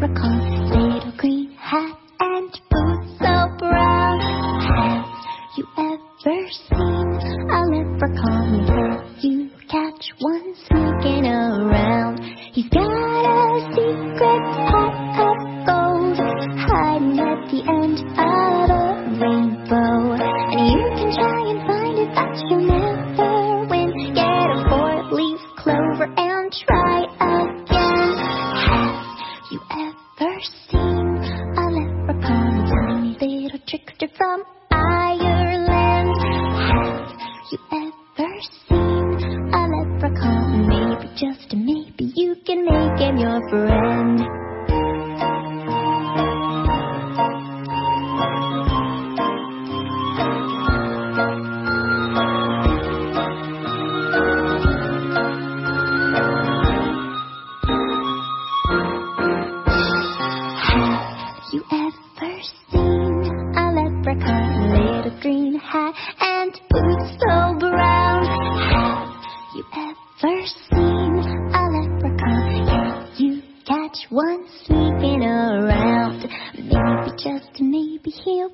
leprechauns, little green hat and boots so brown. Have you ever seen a leprechaun that you catch one sneaking around? He's got a secret pot of gold hiding at the end of. ever seen a leprechaun, tiny little trickster from Ireland. Have you ever seen a leprechaun? Maybe, just maybe, you can make him your friend. You ever seen a leprechaun? Little green hat and boots so brown. Have you ever seen a leprechaun? Can you catch one sneaking around? Maybe, just maybe, he'll